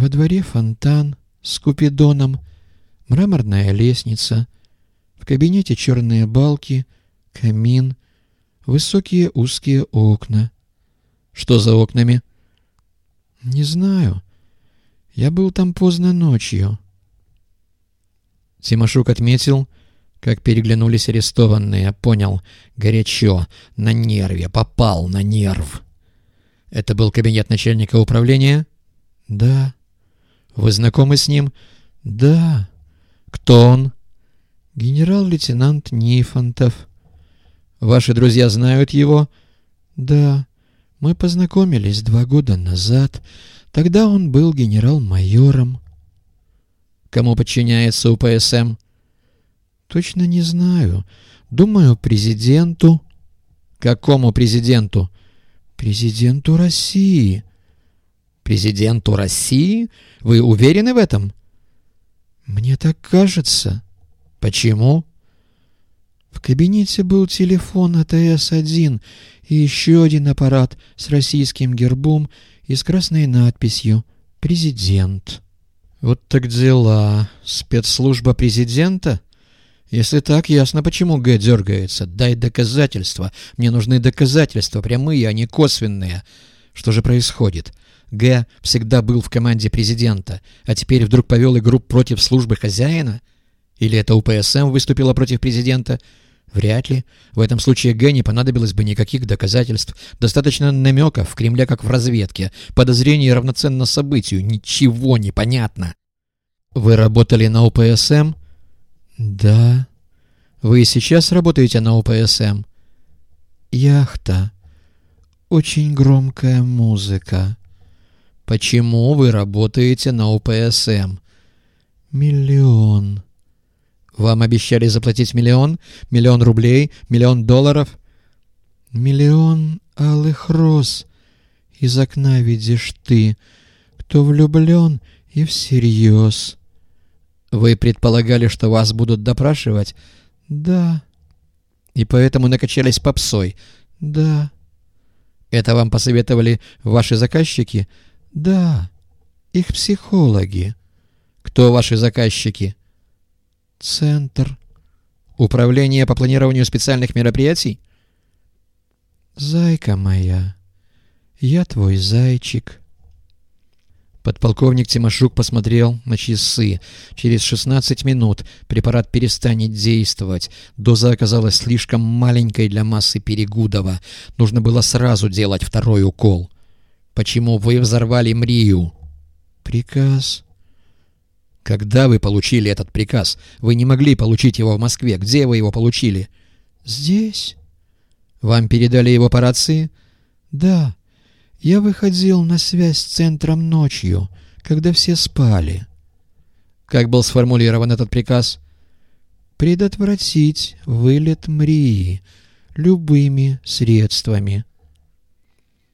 Во дворе фонтан с купидоном, мраморная лестница, в кабинете черные балки, камин, высокие узкие окна. Что за окнами? Не знаю. Я был там поздно ночью. Тимошук отметил, как переглянулись арестованные. Понял. Горячо. На нерве. Попал на нерв. Это был кабинет начальника управления? Да. Вы знакомы с ним? Да. Кто он? Генерал-лейтенант Нифонтов. Ваши друзья знают его? Да. Мы познакомились два года назад. Тогда он был генерал-майором. Кому подчиняется УПСМ? Точно не знаю. Думаю, президенту. Какому президенту? Президенту России. Президенту России? Вы уверены в этом? Мне так кажется. Почему? В кабинете был телефон АТС-1 и еще один аппарат с российским гербом и с красной надписью «Президент». Вот так дела. Спецслужба президента? Если так, ясно, почему Г дергается. Дай доказательства. Мне нужны доказательства, прямые, а не косвенные. Что же происходит? Г всегда был в команде президента, а теперь вдруг повел игру против службы хозяина? Или это УПСМ выступила против президента? Вряд ли. В этом случае Г не понадобилось бы никаких доказательств. Достаточно намеков в Кремле, как в разведке. Подозрение равноценно событию. Ничего не понятно. Вы работали на УПСМ? Да. Вы сейчас работаете на УПСМ? Яхта. Очень громкая музыка. Почему вы работаете на УПСМ? Миллион. Вам обещали заплатить миллион? Миллион рублей? Миллион долларов? Миллион алых роз из окна видишь ты, кто влюблен и всерьез. Вы предполагали, что вас будут допрашивать? Да. И поэтому накачались попсой? Да. Это вам посоветовали ваши заказчики? Их психологи. Кто ваши заказчики? Центр. Управление по планированию специальных мероприятий? Зайка моя, я твой зайчик. Подполковник Тимошук посмотрел на часы. Через 16 минут препарат перестанет действовать. Доза оказалась слишком маленькой для массы Перегудова. Нужно было сразу делать второй укол. «Почему вы взорвали Мрию?» «Приказ». «Когда вы получили этот приказ? Вы не могли получить его в Москве. Где вы его получили?» «Здесь». «Вам передали его по рации?» «Да». Я выходил на связь с центром ночью, когда все спали. Как был сформулирован этот приказ? Предотвратить вылет Мрии любыми средствами.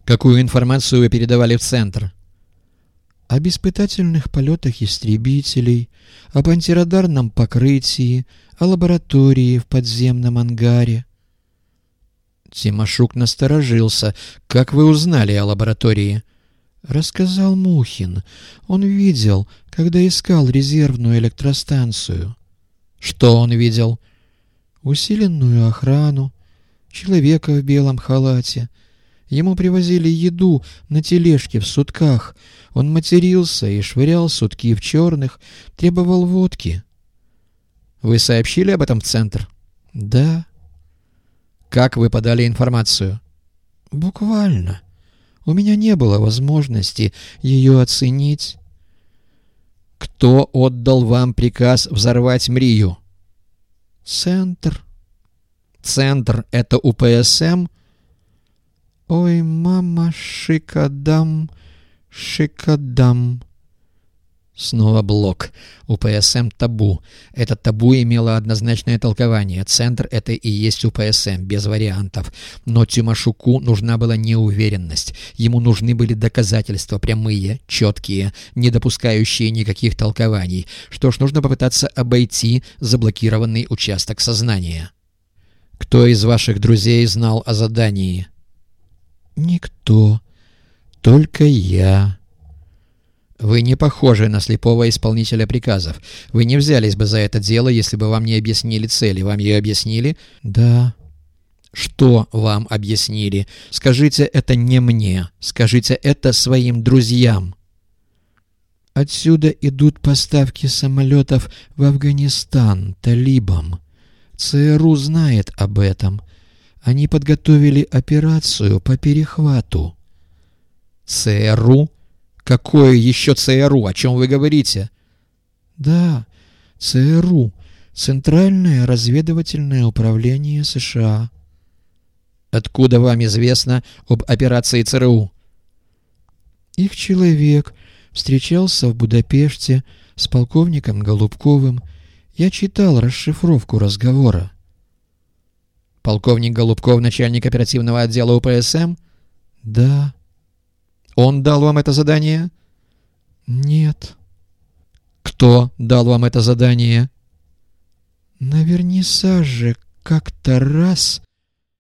Какую информацию вы передавали в центр? Об испытательных полетах истребителей, об антирадарном покрытии, о лаборатории в подземном ангаре. Тимошук насторожился. «Как вы узнали о лаборатории?» «Рассказал Мухин. Он видел, когда искал резервную электростанцию». «Что он видел?» «Усиленную охрану, человека в белом халате. Ему привозили еду на тележке в сутках. Он матерился и швырял сутки в черных, требовал водки». «Вы сообщили об этом в центр?» «Да». Как вы подали информацию? Буквально. У меня не было возможности ее оценить. Кто отдал вам приказ взорвать Мрию? Центр. Центр — это УПСМ? Ой, мама, шикадам, шикадам. Снова блок. УПСМ табу. Это табу имело однозначное толкование. Центр — это и есть УПСМ, без вариантов. Но Тимошуку нужна была неуверенность. Ему нужны были доказательства прямые, четкие, не допускающие никаких толкований. Что ж, нужно попытаться обойти заблокированный участок сознания. Кто из ваших друзей знал о задании? Никто. Только я. Вы не похожи на слепого исполнителя приказов. Вы не взялись бы за это дело, если бы вам не объяснили цели. Вам ее объяснили? Да. Что вам объяснили? Скажите это не мне. Скажите это своим друзьям. Отсюда идут поставки самолетов в Афганистан талибам. ЦРУ знает об этом. Они подготовили операцию по перехвату. ЦРУ? Какое еще ЦРУ? О чем вы говорите? Да, ЦРУ. Центральное разведывательное управление США. Откуда вам известно об операции ЦРУ? Их человек встречался в Будапеште с полковником Голубковым. Я читал расшифровку разговора. Полковник Голубков, начальник оперативного отдела УПСМ? Да. Он дал вам это задание? Нет. Кто дал вам это задание? На вернисаже как-то раз